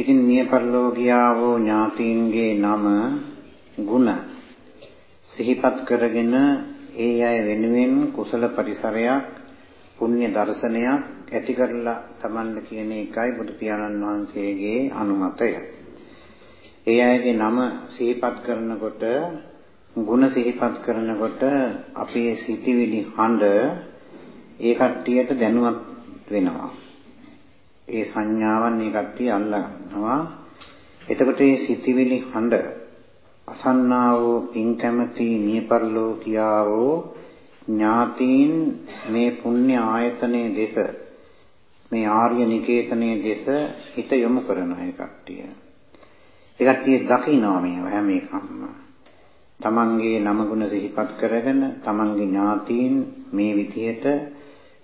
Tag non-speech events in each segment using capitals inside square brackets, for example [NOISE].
ඉතින් මිය පරලෝකියා වූ ඥාතීන්ගේ නම ගුණ සිහිපත් කරගෙන ඒ අය වෙනුවෙන් කුසල පරිසරයක් පුණ්‍ය දර්ශනයක් ඇති කරලා තමන්ල කියන එකයි බුදු පියාණන් වහන්සේගේ අනුමතය. ඒ අයගේ නම සිහිපත් කරනකොට ಗುಣ සිහිපත් කරනකොට අපේ සිටිවිලි හඬ ඒ කට්ටියට දැනුවත් වෙනවා. ඒ සංඥාවන් මේ කට්ටිය අල්ලා ගන්නවා. එතකොට මේ සිටිවිලි හඬ අසන්නා වූ පින් කැමැති නියපරලෝකියා වූ ඥාතීන් මේ පුණ්‍ය ආයතනයේ දෙස මේ ආර්ය නිකේතනයේ දෙස හිත යොමු කරන ඒ කට්ටිය. ඒ කට්ටිය දකිනවා මේව හැම එකක්ම. තමන්ගේ නම ගුණ සිහිපත් කරගෙන තමන්ගේ ඥාතීන් මේ විදිහට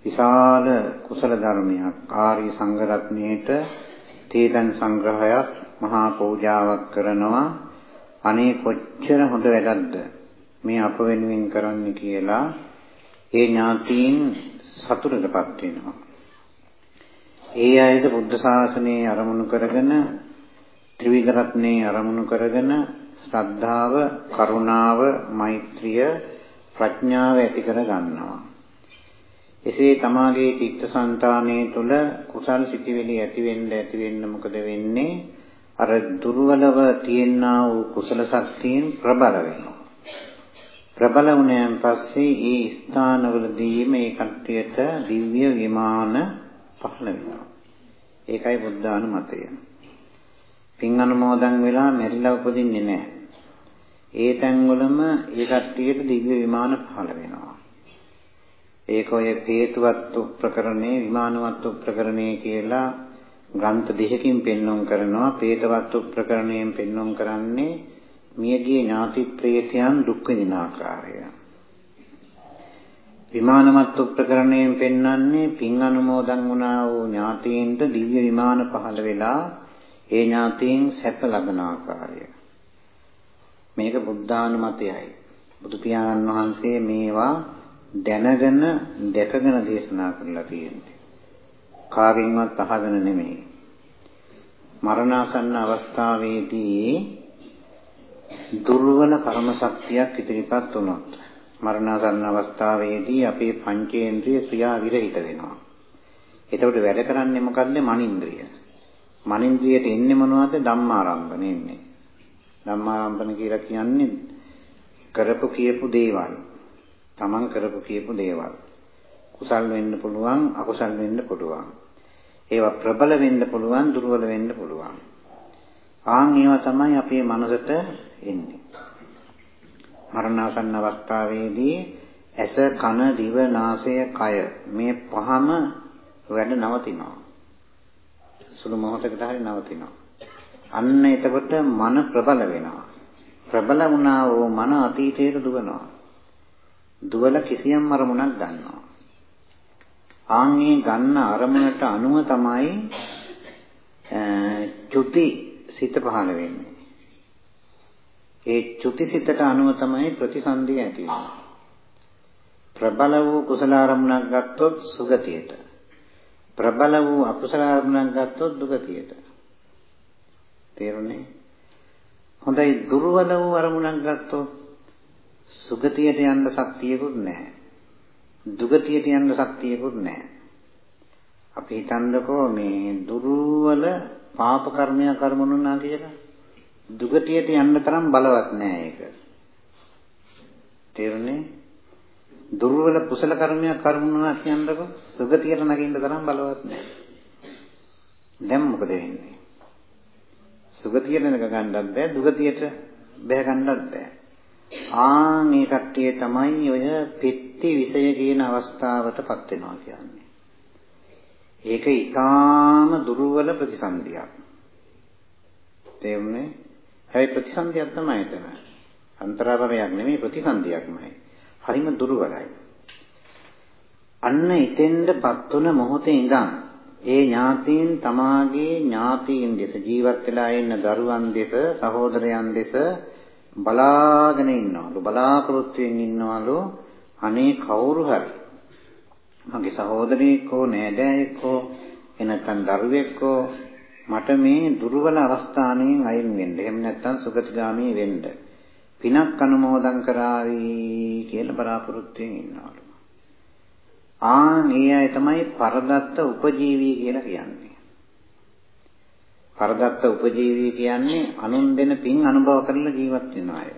විශාල කුසල ධර්මයක්. ආර්ය සංඝ රත්නයේට තීතන් සංග්‍රහයක් මහා පූජාවක් කරනවා. අනේ කොච්චර හොඳ වැඩක්ද මේ අප වෙනුවෙන් කරන්න කියලා ඒ ඥාතීන් සතුටටපත් වෙනවා. ඒ අයද බුද්ධ ශාසනයේ අරමුණු කරගෙන ත්‍රිවිධ රත්නේ අරමුණු කරගෙන ශ්‍රද්ධාව, කරුණාව, මෛත්‍රිය, ප්‍රඥාව ඇති කර ගන්නවා. එසේ තමාගේ චිත්තසංතානයේ තුල කුසල් සිටිවිලි ඇති වෙන්න ඇති වෙන්න මොකද වෙන්නේ? අර දුර්වලව තියෙනා වූ කුසල ශක්තියෙන් ප්‍රබල වෙනවා. ප්‍රබල වුණාන් පස්සේ ඒ ස්ථානවලදී මේ කට්ටියට දිව්‍ය විමාන පහළ වෙනවා. ඒකයි බුද්ධානුමතය. පින් අනුමෝදන් වෙලා මෙරිලා උපදින්නේ නැහැ. ඒ තැන්වලම ඒ කට්ටියට දිව්‍ය විමාන පහළ වෙනවා. ඒක ඔය හේතුවත් ප්‍රකරණේ විමානවත් ප්‍රකරණේ කියලා ග්‍රන්ථ දෙකකින් පෙන්වුම් කරනවා. හේතවත් ප්‍රකරණයෙන් පෙන්වුම් කරන්නේ මියගිය ඥාති ප්‍රේතයන් දුක් විඳින ආකාරය. විමානවත් ප්‍රකරණයෙන් පෙන්වන්නේ පින් අනුමෝදන් වුණා වූ ඥාතීන්ට දිව්‍ය විමාන පහළ වෙලා ඒ ඥාතීන් සැප ලබන ආකාරය. මේක බුද්ධානුමතයයි. බුදු පියාණන් වහන්සේ මේවා දැනගෙන දැකගෙන දේශනා කරලා තියෙන්නේ. කාගෙන්වත් අහගෙන නෙමෙයි. මරණාසන්න අවස්ථාවේදී දුර්වල කර්ම ශක්තියක් ඉදිරිපත් වුණොත් මරණාසන්න අවස්ථාවේදී අපේ පංචේන්ද්‍රිය ක්‍රියා විරහිත වෙනවා. එතකොට වැඩ කරන්නේ මොකද්ද? මනින්ද්‍රිය. මනින්ද්‍රියට එන්නේ මොනවද? ධම්මාරම්භන එන්නේ. ධම්මාරම්භන කියලා කියන්නේ කරපු කියපු දේවල්. Taman කරපු කියපු දේවල්. කුසල් වෙන්න පුළුවන්, අකුසල් වෙන්න පුළුවන්. ඒවා ප්‍රබල වෙන්න පුළුවන්, දුර්වල වෙන්න පුළුවන්. ආන් ඒවා තමයි අපේ මනසට එන්නේ. මරණාසන්න අවස්ථාවේදී ඇස, කන, දිව, නාසය, කය මේ පහම වැඩ නවතිනවා. සුළු මොහොතකට හරි නවතිනවා. අන්න එතකොට මන ප්‍රබල වෙනවා. ප්‍රබල වුණා වූ මන අතීතයට දුවනවා. දුවල කිසියම් අරමුණක් ගන්නවා. ආන්ගේ ගන්න අරමුණට අනුව තමයි චුති සිත පහළ වෙන්නේ. ඒ චුති සිතට අනුව තමයි ප්‍රතිසන්දිය ඇති වෙන්නේ. ප්‍රබල වූ කුසල අරමුණක් ගත්තොත් සුගතියට. ප්‍රබල වූ අකුසල අරමුණක් ගත්තොත් දුගතියට. තේරුණේ? හොඳයි දුර්වල වූ අරමුණක් ගත්තොත් සුගතියට යන්න ශක්තියකුත් නැහැ. දුගතියට යන්න ශක්තියකුත් නැහැ. අපි හිතන්නකෝ මේ දුර්වල පාප කර්මයක් කරමුණා කියලා. දුගතියට යන්න තරම් බලවත් නෑ ඒක. තේරුණේ? දුර්වල කුසල කර්මයක් කරමුණා කියනකොට සුගතියට නැගින්න තරම් බලවත් නෑ. දැන් මොකද වෙන්නේ? සුගතියට නැග ගන්නත් බෑ, දුගතියට බැහැ ගන්නත් බෑ. ආ මේ කට්ටිය තමයි ඔය පෙත්ති විෂය කියන අවස්ථාවටපත් වෙනවා කියන්නේ. ඒක ඊටාම දුර්වල ප්‍රතිසන්දියක්. තේරුණේ? හැබැයි ප්‍රතිසන්දියක් තමයි එතන. අන්තරාභවයක් නෙමෙයි ප්‍රතිසන්දියක්මයි. හරිම දුර්වලයි. අන්න එතෙන්ටපත් වුණ මොහොතේ ඉඳන් ඒ ඥාතීන් තමාගේ ඥාතීන් දෙස ජීවත් වෙලා ඉන්න දරුවන් දෙස සහෝදරයන් දෙස බලාගෙන ඉන්නවලු බලාපොරොත්තුෙන් ඉන්නවලු අනේ කවුරු හරි මගේ සහෝදරියෙක් හෝ නෑදෑයෙක් හෝ එනකන් දරුවෙක් හෝ මට මේ දුර්වල අවස්ථානෙන් අයින් වෙන්න. එහෙම නැත්නම් සුගතිගාමී වෙන්න. පිනක් අනුමෝදන් කරાવી කියලා බලාපොරොත්තුෙන් ඉන්නවලු. ආන් ඒ අය තමයි පරදත්ත උපජීවී කියලා කියන්නේ. පරදත්ත උපජීවී කියන්නේ අනුන් දෙන පින් අනුභව කරලා ජීවත් වෙන අය.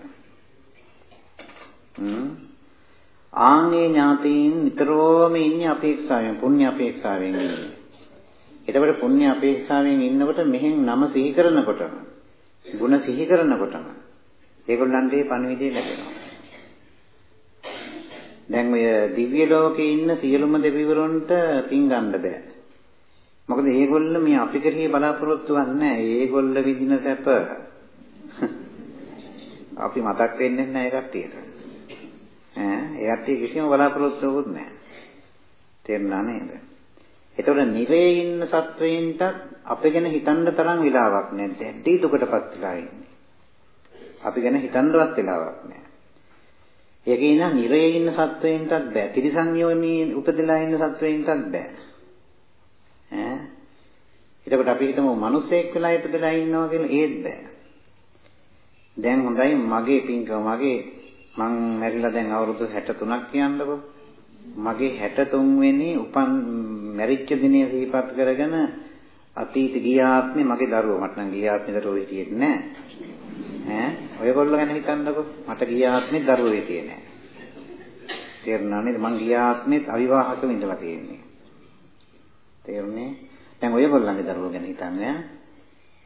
ආන්ගේ ඥාතීන් නිතරම ඉන්නේ අපේක්ෂාවෙන් පුණ්‍ය අපේක්ෂාවෙන් ඉන්නේ. එතකොට පුණ්‍ය අපේක්ෂාවෙන් ඉන්නකොට මෙහෙන් නම සිහි කරනකොටම ಗುಣ සිහි කරනකොටම ඒගොල්ලන්ට පණිවිඩය ලැබෙනවා. දැන් ඔය දිව්‍ය ලෝකේ ඉන්න සියලුම දෙවිවරුන්ට පින් ගන්න බෑ. මොකද ඒගොල්ල මේ අපි කෙරෙහි බලාපොරොත්තු වෙන්නේ ඒගොල්ල විඳින සැප. අපි මතක් වෙන්නේ නැහැ ඒ කට්ටියට. ඈ ඒ කට්ටිය කිසිම බලාපොරොත්තුවකුත් නැහැ. තේරුණා නේද? එතකොට නිරේ ඉන්න සත්වයින්ට අපි ගැන හිතන්න තරම් වෙලාවක් නැද්ද? ඇටි දුකටපත් වෙලා ඉන්නේ. අපි ගැන හිතන්නවත් වෙලාවක් නැහැ. ඒකේ ඉන්න නිරේ ඉන්න සත්වයින්ටත් බෑ. තිරිසන් යෝනී උපදලා ඉන්න සත්වයින්ටත් බෑ. ඈ එතකොට අපි හිතමු මිනිස්සෙක් වෙලා ඉපදලා ඉන්නවා කියලා ඒත් බෑ. දැන් හොඳයි මගේ පින්කම මගේ මං මැරිලා දැන් අවුරුදු 63ක් කියන්නකො. මගේ 63 වෙනි උපන් මැරිච්ච දිනය සිහිපත් කරගෙන අතීත ගියාත්මේ මගේ දරුවෝ මට නම් ගියාත්මේ දරුවෝ හිටියෙත් නෑ. ඈ ඔයගොල්ලෝ ගැන හිතන්නකෝ මට ගියාත්මේ දරුවෝ හිටියේ නෑ. තේරුණා නේද? මං ගියාත්මෙත් අවිවාහකව ඉඳලා තියෙන්නේ. තේරුණේ? දැන් ඔයගොල්ලන්ගේ දරුවෝ ගැන හිතන්න ඈ.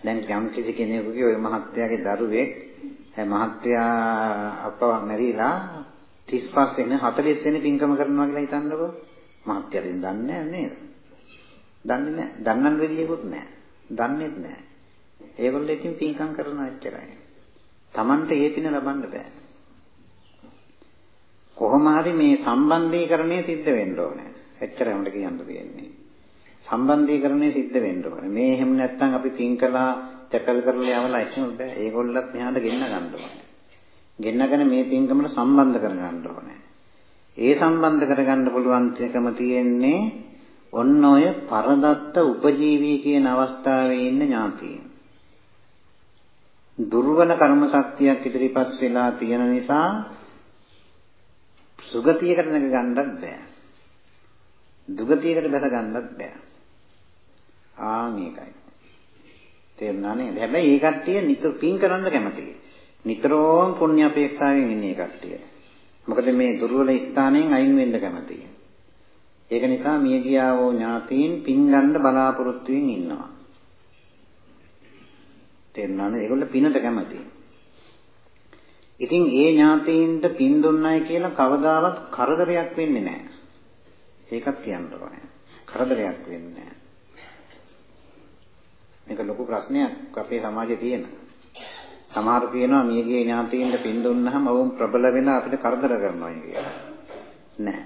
දැන් යම් කිසි කෙනෙකුගේ ඔය මහත්තයාගේ දරුවෙක් මහත්තයා අපව මැරිලා 35 වෙනි 40 වෙනි පින්කම කරනවා කියලා හිතන්නකෝ. මහත්තයා දෙන්න දන්නේ නැහැ නේද? දන්නේ නැහැ. දන්නන් වෙලියකුත් නැහැ. දන්නේත් නැහැ. ඒගොල්ලෝ ඉතින් පින්කම් කරනවා එච්චරයි. Tamante ඒ පින ලබන්න බෑ. කොහොම හරි මේ සම්බන්ධීකරණය සිද්ධ වෙන්න ඕනේ. එච්චරයි මට කියන්න තියෙන්නේ. සම්බන්ධීකරණය සිද්ධ වෙන්න ඕනේ. මේ එහෙම නැත්නම් අපි පින් කළා, තැකල් කරලා යවලා එහෙම බෑ. ඒගොල්ලත් මෙහාට ගෙන්න ගන්න ඕනේ. ගෙන්නගෙන මේ පින්කමට සම්බන්ධ කරගන්න ඕනේ. ඒ සම්බන්ධ කරගන්න පුළුවන් එකම තියෙන්නේ ඔන්න ඔය පරදත්ත උපජීවී කියන අවස්ථාවේ ඉන්න ඥාතීන්. දුර්වල කර්ම ශක්තියක් ඉදිරිපත් වෙලා තියෙන නිසා සුගතියකට නැග ගන්නත් බෑ. දුගතියකට බැස ගන්නත් බෑ. ආන් ඒකයි. තේරුණා නේද? හැබැයි ඒ කට්ටිය නිතර පින් කරන්න කැමතියි. නිතරම පුණ්‍ය අපේක්ෂාවෙන් ඉන්නේ කට්ටිය. මොකද මේ දුර්වල ස්ථානයෙන් අයින් වෙන්න කැමතියි. ඒක නිසා මිය ගියා වූ ඥාතීන් පින් ගන්න බලාපොරොත්තු වෙමින් ඉන්නවා. තේරුණානේ? ඒගොල්ල පිනට කැමතියි. ඉතින් ඒ ඥාතීන්ට පින් දුන්නයි කියලා කවදාවත් කරදරයක් වෙන්නේ නැහැ. ඒකත් කියන්න ඕනේ. කරදරයක් වෙන්නේ නැහැ. මේක ලොකු ප්‍රශ්නයක් අපේ සමාජයේ තියෙන. සමහර කියනවා මියගිය ඥාතීන්ට පින් දුන්නාම වුන් ප්‍රබල වෙන අපිට කරදර කරනවා කියලා. නෑ.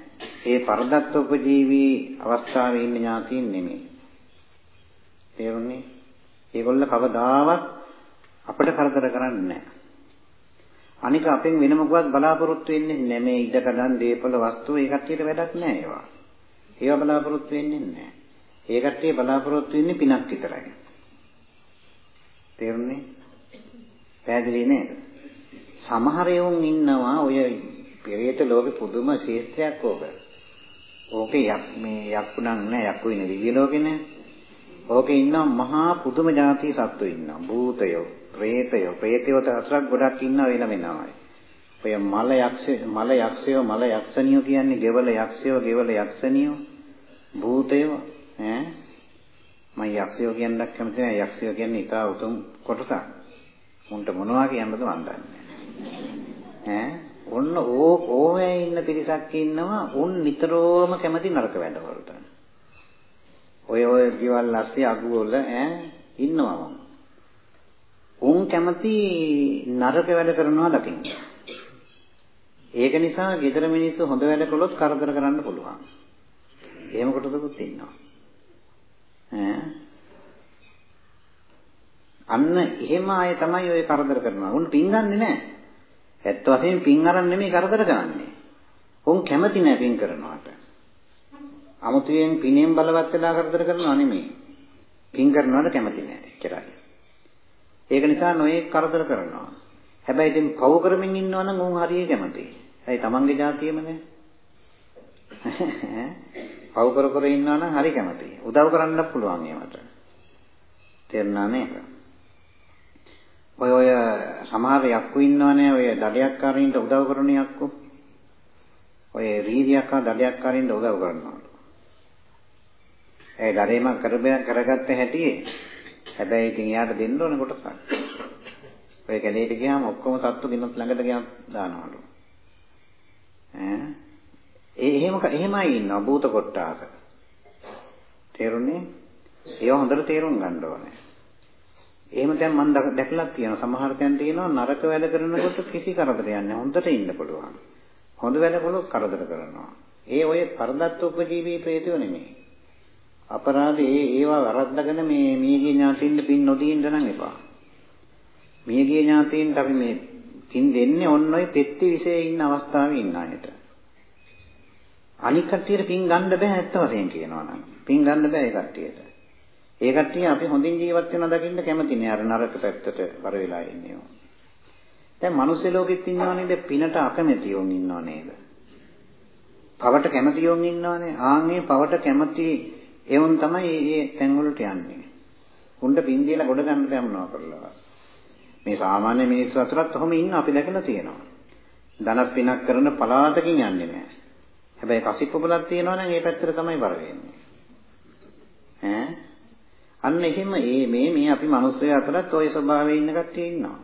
ඒ පරදත්ත උපජීවී අවස්ථාවේ ඉන්න ඥාතීන් නෙමෙයි. තේරුණේ? ඒගොල්ල කවදාවත් අපිට කරදර කරන්නේ නෑ. අනික අපෙන් වෙන මොකවත් බලාපොරොත්තු වෙන්නේ නැහැ. මේ ඉඩකඩම් දීපල වස්තු ඒ කට්ටියට වැඩක් නැහැ ඒවා. ඒවා බලාපොරොත්තු වෙන්නේ නැහැ. ඒ කට්ටිය බලාපොරොත්තු වෙන්නේ පිනක් විතරයි. තේරුණේ? පැහැදිලි නේද? සමහර යෝන් ඉන්නවා ඔය පෙරේත ලෝකෙ පුදුම ශේෂ්ත්‍රයක් ඕක. ඕකේ යක් මේ යක්ුණක් නෑ යක්කු ඉන්නේ දිව්‍ය ලෝකෙනේ. ඕකේ ඉන්නවා මහා පුදුම જાති සත්තු ඉන්නවා. භූතයෝ, പ്രേතයෝ, പ്രേතයෝ තතරක් ගොඩක් ඉන්නවා වෙන වෙනමයි. ඔය මල යක්ෂ මල යක්ෂයෝ මල යක්ෂණියෝ කියන්නේ ගෙවල යක්ෂයෝ ගෙවල යක්ෂණියෝ භූතයෝ ඈ මම යක්ෂයෝ කියන්නත් කැමති නෑ යක්ෂයෝ කියන්නේ ඊට උතුම් කොටසක්. මුන්ට මොනවා කියන්නද මන් දන්නේ ඈ ඔන්න ඕ ඕවේ ඉන්න පිරිසක් ඉන්නවා උන් නිතරම කැමති නරක වැඩවලට. ඔය ඔය ජීවල් ඇස්සේ අගුවල ඈ ඉන්නවා උන් කැමති නරක වැඩ කරනවා දකින්න. ඒක නිසා gedara මිනිස්සු හොඳ වැඩ කළොත් කරදර කරන්න පුළුවන්. එහෙම කොටසකුත් ඉන්නවා. ඈ අන්න එහෙම අය තමයි ඔය කරදර කරනවා. උන් පින් ගන්නෙ නෑ. ඇත්ත වශයෙන්ම පින් අරන් නෙමෙයි කරදර කරන්නේ. උන් කැමති නෑ පින් කරනවට. අමුතුවෙන් පිනෙන් බලවත් වෙලා කරදර කරනවා නෙමෙයි. පින් කරනවට කැමති නෑ එච්චරයි. ඒක නිසා නොයේ කරදර කරනවා. හැබැයි ඉතින් පව් කරමින් ඉන්නවනම් උන් හරිය කැමතියි. ඇයි තමන්ගේ જાතියෙමනේ? [LAUGHS] පව් කර කර ඉන්නවනම් හරි කැමතියි. උදව් කරන්නත් පුළුවන් ඒවට. තේරුණා නේද? ඔය ඔය සමහර යක්කු ඉන්නවනේ ඔය දඩයක්කාරින්ට උදව් කරන යක්කු. ඔය රීදියක් හා දඩයක්කාරින්ට උදව් කරනවා. ඒ දඩේම කරබෑ කරගත්ත හැටියේ හැබැයි ඉතින් යාට දෙන්න ඕනේ කොටසක්. ඔය කැලේට ගියාම ඔක්කොම සත්තු ගිනත් ළඟට ගියාම දානවලු. ඈ ඒ එහෙම එහෙමයි ඉන්නවා භූත කොට්ටාක. තේරුණේ? ඒව හොඳට තේරුම් ගන්න ඕනේ. එහෙම දැන් මම දැකලා තියෙනවා සමහර තැන් තියෙනවා නරක වැඩ කරනකොට කිසි කරදරයක් නැහැ. හොඳට ඉන්න පුළුවන්. හොඳ වැඩ කළොත් කරදර කරනවා. ඒ ඔය පරදත්ත උපජීවී ප්‍රේතයෝ නෙමෙයි. අපරාධේ ඒ ඒවා වරද්දගෙන මේ මියගිය ඥාතියින්ද පින් නොදීන්න නම් එපා. මියගිය ඥාතියින්ට අපි මේ පින් දෙන්නේ ඔන්න ඔය පෙත්ති විශේෂ ඉන්න අවස්ථාවේ ඉන්න අයට. අනික් කට්ටියට පින් ගන්න බෑ ඇත්ත වශයෙන් කියනවා නම්. පින් ගන්න බෑ ඒ කට්ටියට. ඒ කට්ටිය අපි හොඳින් ජීවත් වෙනවා දකින්න කැමති නෑ අර නරක පැත්තට බර වෙලා ඉන්නේ. දැන් මිනිස් ලෝකෙත් ඉන්නව නේද පිනට අකමැති යෝන් ඉන්නව නේද? පවට කැමති යෝන් ඉන්නවනේ. ආන්ගේ පවට කැමති එවුන් තමයි මේ තැන් වලට යන්නේ. උණ්ඩ පින් දීලා ගොඩ ගන්න බැම්නවා කරලා. මේ සාමාන්‍ය මිනිස්සු අතරත් ඔහොම ඉන්න අපි දැකලා තියෙනවා. ධන පිනක් කරන පලාතකින් යන්නේ නැහැ. හැබැයි කසිප්පබලක් තියෙනවා නම් ඒ පැත්තට තමයි බර වෙන්නේ. ඈ අන්න එහෙම මේ මේ මේ අපි මිනිස්සු අතරත් ওই ස්වභාවයේ ඉන්න කට්ටිය ඉන්නවා.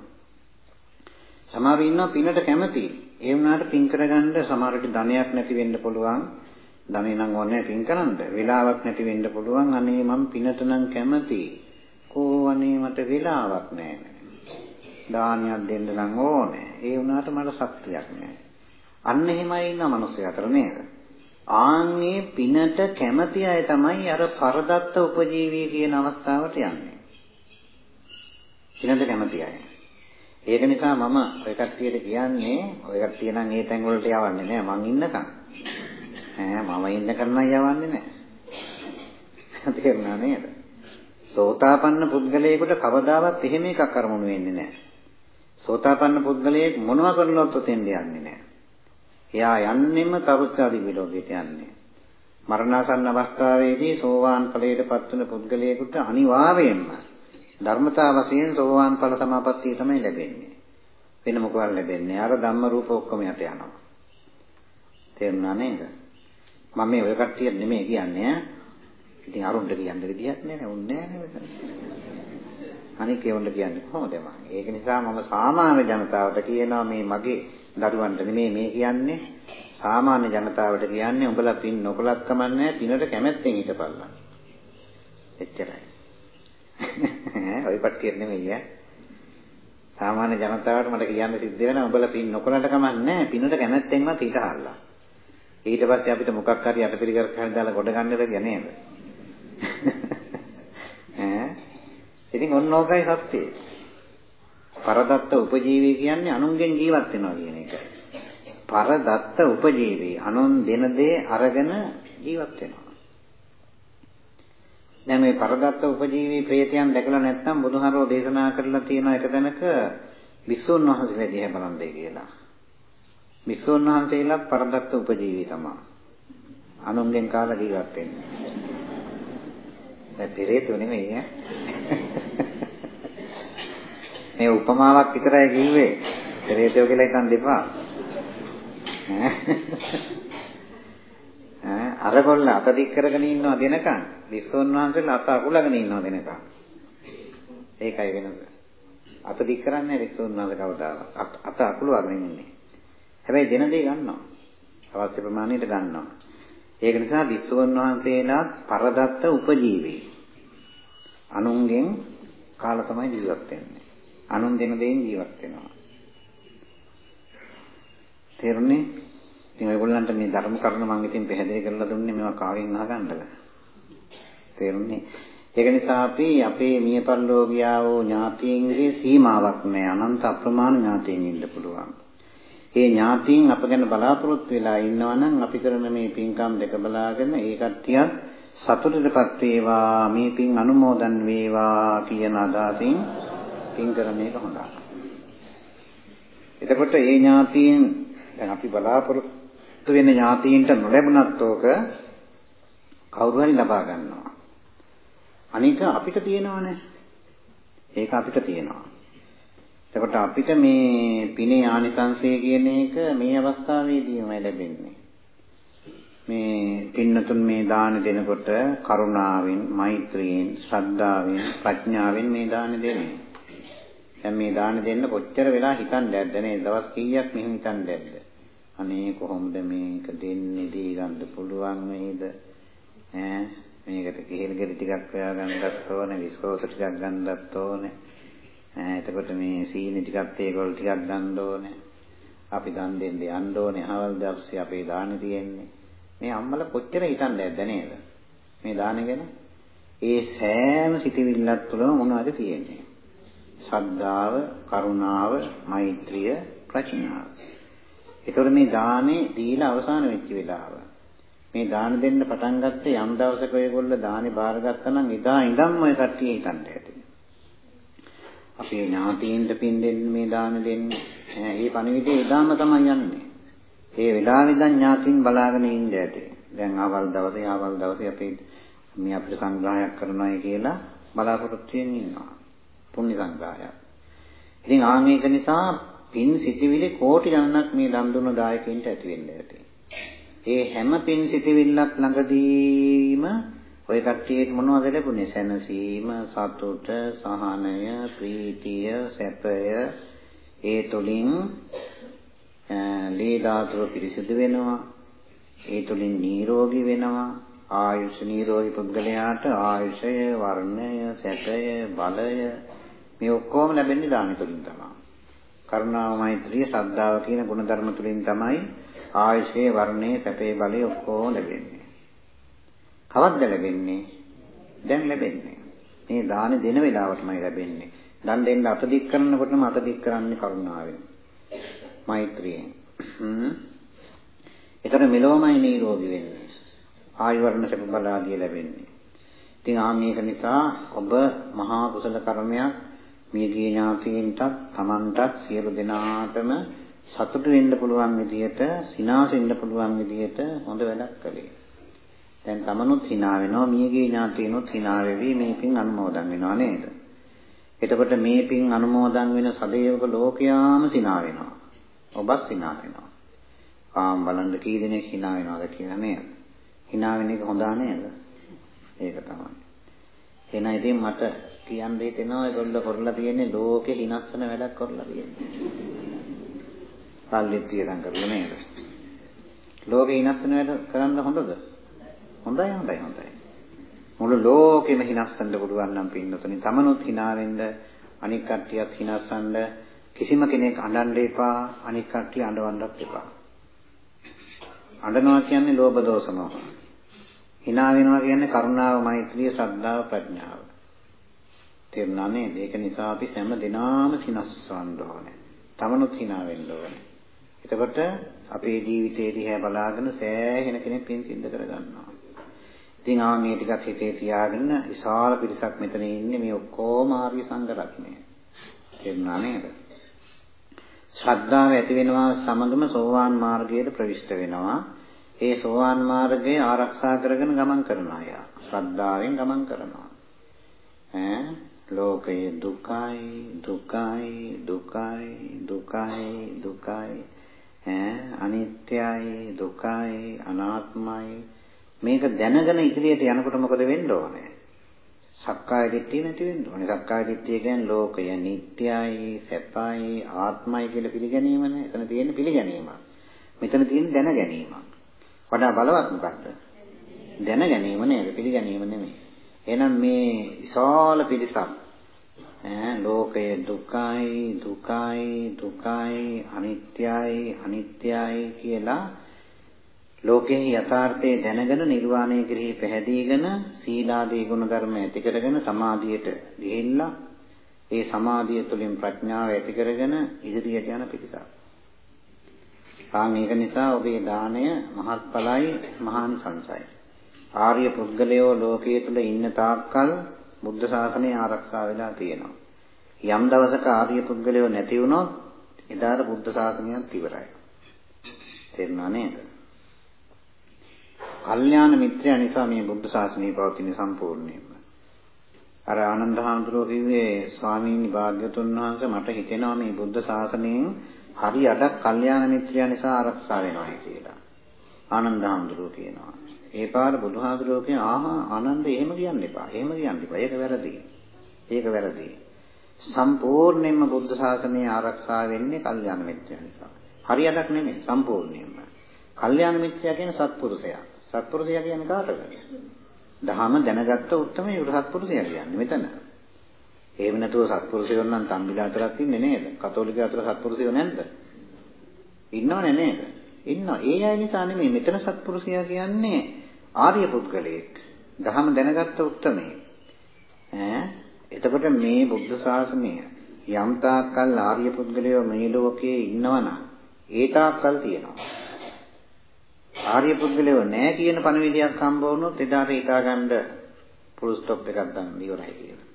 සමහරව ඉන්නවා පිනට කැමති. ඒ වුණාට පින් කරගන්න සමහරට ධනයක් නැති වෙන්න පුළුවන්. ධනෙ නම් ඕනේ පින් කරන්න. වෙලාවක් නැති වෙන්න පුළුවන්. අනේ මම පිනට නම් කැමති. කෝ අනේ මට වෙලාවක් නැහැ. දානයක් දෙන්න නම් ඕනේ. ඒ වුණාට මට ශක්තියක් නැහැ. අන්න එහෙමයි ඉන්න මිනිස්සු අතර නේද? ආන්නේ පිනට කැමති අය තමයි අර පරදත්ත උපජීවී කියන අවස්ථාවට යන්නේ. පිනට කැමති අය. ඒක නිසා මම ඔය කට්ටියට කියන්නේ ඔය කට්ටිය නම් ඒ තැන් වලට යවන්නේ නෑ මං ඉන්නකම්. ඈ මම ඉන්නකම් නම් යවන්නේ නෑ. තේරුණා නේද? සෝතාපන්න පුද්ගලයෙකුට කවදාවත් එහෙම එකක් අරමුණු වෙන්නේ නෑ. සෝතාපන්න පුද්ගලයෙක් මොනවා කරනවත් ඔතෙන්ද යන්නේ නෑ. එයා යන්නෙම තරුත්සාදි විලෝකයට යන්නේ. මරණාසන්න අවස්ථාවේදී සෝවාන් ඵලයට පත්වන පුද්ගලයෙකුට අනිවාර්යයෙන්ම ධර්මතා වශයෙන් සෝවාන් ඵල සමාපත්තිය තමයි ලැබෙන්නේ. වෙන මොකක්ද ලැබෙන්නේ? අර ධම්ම රූප ඔක්කොම යට යනවා. තේරුණා නේද? මම මේ ඔය කට්ටිය නෙමෙයි කියන්නේ ඈ. ඉතින් අරුණ්ඩ කියන්න විදියක් නෑ උන්නේ නෑ නේද? අනික ඒවොන්ට කියන්නේ කොහොමද මම? ඒක නිසා මම සාමාන්‍ය ජනතාවට කියනවා මේ මගේ දරුවන්ට නෙමෙයි මේ කියන්නේ සාමාන්‍ය ජනතාවට කියන්නේ උඹලා පින් නොකලත් කමන්නේ පිනට කැමැත්තෙන් හිටපල්ලා. එච්චරයි. [LAUGHS] ඔය කට්ටිය නෙමෙයි ඈ. සාමාන්‍ය ජනතාවට මට කියන්න සිද්ධ වෙනවා උඹලා පින් නොකලට කමන්නේ පිනට කැමැත්තෙන්වත් හිටහල්ලා. ඊට පස්සේ අපිට මොකක් හරි අටපිරිකරක් හරි දාලා ගොඩ ගන්න දෙයක් නේද? [LAUGHS] ඈ ඉතින් ඔන්න ඕකයි සත්‍යය. පරදත්ත උපජීවී කියන්නේ අනුන්ගෙන් ජීවත් වෙනවා කියන එක. පරදත්ත උපජීවී අනුන් දෙන දේ අරගෙන ජීවත් වෙනවා. දැන් මේ පරදත්ත උපජීවී ප්‍රේතයන් දැකලා නැත්නම් බුදුහාරෝ දේශනා කරලා තියෙන එක දැනක වික්ෂුන් වහන්සේලා දිහා බලන්නේ කියලා. වික්ෂුන් වහන්සේලා පරදත්ත උපජීවී තමයි. අනුන්ගෙන් කාලා ජීවත් වෙන්නේ. දැන් පෙරේතෝ නෙමෙයි ඈ. මේ උපමාවක් විතරයි කිව්වේ. පෙරේතෝ කියලා හිතන් දෙපා. ඈ අරගොල්ල අත දික් කරගෙන ඉන්නවා දෙනකන් වික්ෂුන් වහන්සේලා අත අකුලගෙන ඉන්නවා දෙනකන්. ඒකයි වෙනස. අත දික් කරන්නේ වික්ෂුන් වහන්සේ කවදාවත්. අත අකුලවගෙන ඉන්නේ. හැබැයි දෙන දේ ගන්නවා. අවශ්‍ය ප්‍රමාණයට ගන්නවා. ඒක නිසා වික්ෂුන් වහන්සේලා පරදත්ත උපජීවී. අනුන්ගෙන් කාලා තමයි ජීවත් වෙන්නේ. අනුන් දෙන දෙයින් ජීවත් වෙනවා. තේරුණේ? ඉතින් ඔයගොල්ලන්ට මේ ධර්ම කරුණ මම ඉතින් පැහැදිලි කරලා දුන්නේ මේවා කාගෙන් අහගන්නද? තේරුණේ? ඒක නිසා අපි අපේ මිය පරලෝකියා වූ ඥාතීන්ගේ සීමාවක් නැහැ. අනන්ත අප්‍රමාණ ඥාතීන් ඉන්න පුළුවන්. ඒ ඥාතීන් අප ගැන බලාපොරොත්තු වෙලා ඉන්නවා නම් අපි කරන මේ පින්කම් දෙක බලාගෙන ඒ කට්ටියත් සතුටටපත් වේවා මේ පින් අනුමෝදන් වේවා කියන අදහසින් පින් කරන එක හොඳයි. එතකොට ඒ ඥාතීන් දැන් අපි බලාපොරොත්තු වෙන ඥාතීන්ට නොලැබුණත් ඕක කවුරු හරි ලබා ගන්නවා. අනික අපිට තියෙනවනේ. ඒක අපිට තියෙනවා. එතකොට අපිට මේ පිනේ ආනිසංසය කියන එක මේ අවස්ථාවේදීමයි ලැබෙන්නේ. මේ පින්නතුන් මේ දාන දෙනකොට කරුණාවෙන්, මෛත්‍රියෙන්, ශ්‍රද්ධාවෙන්, ප්‍රඥාවෙන් මේ දාන දෙන්නේ. දැන් මේ දාන දෙන්න කොච්චර වෙලා හිතන්නේ නැද්ද නේ? දවස් කීයක් මෙහෙම හිතන්නේ නැද්ද? අනේ කොහොමද මේක දෙන්නේ දී ගන්න පුළුවන් වේද? ඈ මේකට කෙහෙල් ගෙඩි ටිකක් හොයා ගන්නත් ඕනේ, විස්කෝස ටිකක් ගන්නත් ඕනේ. එතකොට මේ සීනි ටිකක් ඒගොල්ලෝ ටිකක් ගන්න ඕනේ. අපි දන් දෙන්න යන්න ඕනේ. අවල් දවසේ අපේ දානි තියෙන්නේ. මේ අම්මලා කොච්චර හිතන්නේ නැද්ද නේද? මේ දාන ගැන? ඒ සෑම සිටිවිල්ලක් තුළම මොනවද තියෙන්නේ? ශ්‍රද්ධාව, කරුණාව, මෛත්‍රිය, ප්‍රඥාව. ඒතකොට මේ දානේ දීලා අවසාන වෙච්ච වෙලාව. මේ දාන දෙන්න පටන් ගත්තේ යම් දවසක ඔයගොල්ලෝ දානේ බාරගත්තා නම් එදා ඉඳන්ම ඔය කට්ටිය හිතන්නේ ඇති. අපේ ඥාතීන්ට පින් දෙන්න මේ දාන දෙන්නේ. මේ පණිවිඩය එදාම තමයි යන්නේ. ඒ වෙලාවෙ දැන් ඥාතීන් බලාගෙන ඉන්න ඇති. දැන් ආවල් දවසේ ආවල් දවසේ අපි මේ අපිට සංග්‍රහයක් කරනවායි කියලා බලාපොරොත්තු වෙමින් ඉන්නවා. පුණ්‍ය සංග්‍රහයක්. ඉතින් ආ මේක නිසා පින් සිටිවිලි කෝටි ගණනක් මේ දන් දුන්න දායකයින්ට ඇති වෙන්න ඇති. ඒ හැම පින් සිටිවිල්ලක් ළඟදීම ඔය කට්ටියට මොනවද ලැබුණේ? සැනසීම, සතුට, සහනය, ප්‍රීතිය, සැපය ඒ තුලින් ලේ ධාතුව පිරිසිදු වෙනවා. ඒ තුලින් නිරෝගී වෙනවා. ආයුෂ නිරෝගී පුද්ගලයාට ආයුෂය, වර්ණය, සැපය, බලය මේ ඔක්කොම ලැබෙන්නේ දාන තුලින් තමයි. කරුණාව, මෛත්‍රිය, ශ්‍රද්ධාව කියන ගුණ ධර්ම තුලින් තමයි ආයුෂයේ, වර්ණයේ, සැපේ, බලය ඔක්කොම ලැබෙන්නේ. කවද්ද ලැබෙන්නේ? දැන් ලැබෙන්නේ. මේ දාන දෙන වෙලාවටමයි ලැබෙන්නේ. දන් දෙන්න අත දික් කරනකොටම අත දික් කරන්නේ කරුණාවෙන්. මෛත්‍රියෙන්. හ්ම්. ඒතර මෙලොවමයි නිරෝගී වෙන්නේ. ආයු වර්ණ සැප බල ආදී ලැබෙන්නේ. ඉතින් ආ මේක නිසා ඔබ මහා කුසල කර්මයක් මියගිය ඥාතීන්ටත් Tamanටත් සියලු දෙනාටම සතුටු වෙන්න පුළුවන් විදිහට, සිනාසෙන්න පුළුවන් විදිහට හොඳ වැඩක් කළේ. දැන් තමනුත් hina වෙනවා මියගේ ඥාතීනොත් hina වෙවි මේ පින් අනුමෝදන් වෙනවා නේද? එතකොට මේ පින් අනුමෝදන් වෙන සදේවක ලෝකයාම hina වෙනවා. ඔබත් hina වෙනවා. ආම් බලන්න කී දෙනෙක් hina වෙනවද කියලා නේද? hina වෙන එක හොඳ නේද? ඒක තමයි. එහෙනම් ඉතින් මට කියන්න හිතෙනවා ඒගොල්ලෝ කරලා තියෙන්නේ ලෝකේ හිනස්සන වැඩක් කරලා තියෙන්නේ. පල්ලිත් තියරන් කරලා නේද? ලෝකේ හිනස්සන වැඩ කරන්න හොඳද? හොඳයි හොඳයි හොඳයි. මුළු ලෝකෙම හිනස්සන්න පුළුවන් නම් පින්නතුනි තමනුත් hina වෙන්න අනික් කට්ටියත් හිනස්සන්න කිසිම කෙනෙක් අඬන්න එපා අනික් කට්ටිය අඬවන්නත් එපා. අඬනවා කියන්නේ ලෝභ දෝෂ මොහ. hina වෙනවා කියන්නේ කරුණාව, මෛත්‍රිය, ශ්‍රද්ධාව, ප්‍රඥාව. තේරුණා නේද? ඒක නිසා අපි හැම දිනාම සිනස්සවන්න ඕනේ. තමනුත් hina වෙන්න ඕනේ. එතකොට අපේ ජීවිතේ දිහා බලාගෙන සෑහෙන කෙනෙක් පින් සිද්ධ කරගන්නවා. ඉතින් ආ මේ ටිකක් හිතේ තියාගෙන විශාල පිරිසක් මෙතන ඉන්නේ මේ ඔක්කොම ආර්ය සංඝ රත්නය. තේරුණා නේද? ශ්‍රද්ධාව ඇති වෙනවා සමගම සෝවාන් මාර්ගයට ප්‍රවිෂ්ඨ වෙනවා. ඒ සෝවාන් මාර්ගය ආරක්ෂා කරගෙන ගමන් කරන අය. ශ්‍රද්ධාවෙන් ගමන් කරනවා. ඈ ලෝකයේ දුකයි දුකයි දුකයි දුකයි දුකයි ඈ අනිත්‍යයි දුකයි අනාත්මයි මේක දැනගෙන ඉදිරියට යනකොට මොකද වෙන්න ඕනේ? සක්කාය දිට්ඨිය නැති වෙන්න ඕනේ. සක්කාය දිට්ඨිය කියන්නේ ලෝකය නිට්ටයයි, සැපයි, ආත්මයි කියලා පිළිගැනීමනේ. එතන තියෙන පිළිගැනීම. මෙතන තියෙන දැන ගැනීම. වඩා බලවත් මොකක්ද? දැන ගැනීම නේද? පිළිගැනීම නෙමෙයි. එහෙනම් මේ විශාල පිරිසක් ඈ ලෝකය දුකයි, දුකයි, දුකයි, අනිත්‍යයි, අනිත්‍යයි කියලා ලෝකයේ යථාර්ථය දැනගෙන නිර්වාණය කෙරෙහි පැහැදීගෙන සීලාදී ගුණ ධර්ම ඇති කරගෙන සමාධියට ගිහිල්ලා ඒ සමාධිය තුළින් ප්‍රඥාව ඇති කරගෙන ඉදිරියට යන පිරිසක්. ආන් ඒක නිසා ඔබේ දාණය මහත්ඵලයි මහාන් සංසයි. ආර්ය පුද්ගලයෝ ලෝකයේ තුල ඉන්න තාක්කල් බුද්ධ ශාසනය ආරක්ෂා වෙලා තියෙනවා. යම් දවසක ආර්ය පුද්ගලයෝ නැති වුණොත් එදාට බුද්ධ ශාසනයත් ඉවරයි. තේරුණා නේද? කල්යාණ මිත්‍රයා නිසා මේ බුද්ධ ශාසනය පවතින සම්පූර්ණයෙන්ම. අර ආනන්ද හාමුදුරුවෝ කිව්වේ ස්වාමීන් වහන්සේ මට හිතෙනවා මේ බුද්ධ ශාසනයෙන් හරි අඩක් කල්යාණ මිත්‍රයා නිසා ආරක්ෂා වෙනවා කියලා. ආනන්ද හාමුදුරුවෝ කියනවා. ඒ පාර බුදුහාමුදුරුවෝ කියන ආහා ආනන්ද එහෙම කියන්න එපා. එහෙම කියන්න එපා. ඒක වැරදි. ඒක වැරදි. සම්පූර්ණයෙන්ම බුද්ධ ශාසනය ආරක්ෂා වෙන්නේ කල්යාණ මිත්‍රයා නිසා. හරියටක් නෙමෙයි සම්පූර්ණයෙන්ම. කල්යාණ මිත්‍රයා කියන්නේ සත්පුරුෂයා. සත්පුරුෂයා කියන්නේ කාටද? දහම දැනගත්ත උත්තරමයි සත්පුරුෂයා කියන්නේ මෙතන. එහෙම නැතුව සත්පුරුෂයෝ නම් තම්බිලා අතරක් ඉන්නේ නේද? කතෝලික අතර සත්පුරුෂයෝ නැද්ද? ඉන්නවනේ නේද? ඉන්නවා. ඒ අය නිසා නෙමෙයි මෙතන සත්පුරුෂයා කියන්නේ ආර්ය පුද්ගලයෙක්. දහම දැනගත්ත උත්තරමයි. ඈ එතකොට මේ බුද්ධ ශාසනය යම් තාක්කල් ආර්ය පුද්ගලයෝ මේ ලෝකයේ ඉන්නවනම් ඒ තාක්කල් තියෙනවා. ආර්ය පුද්ගලයෝ නැහැ කියන පණවිඩයක් හම්බ වුණොත් එදාට හිතාගන්න ෆුල් ස්ටොප් එකක් දාන්න ඉවරයි කියලා.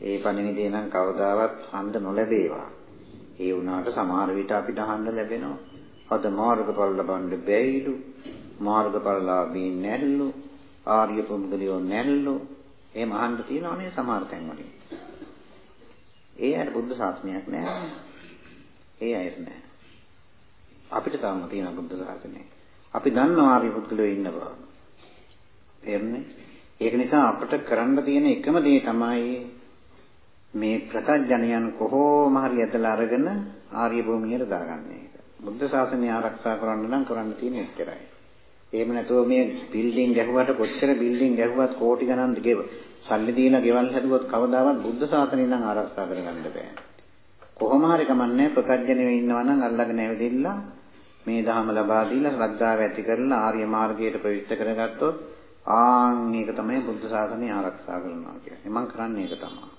ඒ පණවිඩේ නම් කවදාවත් හන්ද නොලැබේවා. ඒ වුණාට සමහර විට අපිට අහන්න ලැබෙනවා. අද මාර්ගඵල ලබන්න බැයිලු. මාර්ගඵල ලාභී නැල්ලු. ආර්ය පුද්ගලයෝ නැල්ලු. එහෙම අහන්න තියෙනවා නේ සමහර තැන්වලින්. ඒ අය බුද්ධ ශාසනයක් නෑ. ඒ අය නෑ. අපිට තාම තියෙන බුද්ධ ශාසනය. අපි දන්නවා ආර්ය පුද්ගලයෝ ඉන්න බව. තේරුණේ? ඒක නිසා අපිට කරන්න තියෙන එකම දේ තමයි මේ ප්‍රත්‍යඥයන් කොහොම හරි ඇදලා අරගෙන ආර්ය භූමියට දාගන්න එක. බුද්ධ ශාසනය ආරක්ෂා කරන්න නම් කරන්න තියෙන්නේ එච්චරයි. එහෙම නැතුව මේ බිල්ඩින් ගැහුවට කොච්චර බිල්ඩින් ගැහුවත් කෝටි ගණන් ගෙව සල්ලි දීලා ගෙවල් හැදුවොත් කවදාවත් බුද්ධ ශාසනය නම් ආරක්ෂා කරගන්න බෑ. කොහොම හරි කමන්නේ ප්‍රත්‍යඥයෝ ඉන්නවා නම් අල්ලගෙන ඇවිදින්න මේ ධහම ලබා දීලා ශ්‍රද්ධාව ඇති කරලා ආර්ය මාර්ගයට ප්‍රවිෂ්ඨ කරගත්තොත් ආන් මේක තමයි බුද්ධ ශාසනය ආරක්ෂා කරනවා කියන්නේ. මම කරන්නේ ඒක තමයි.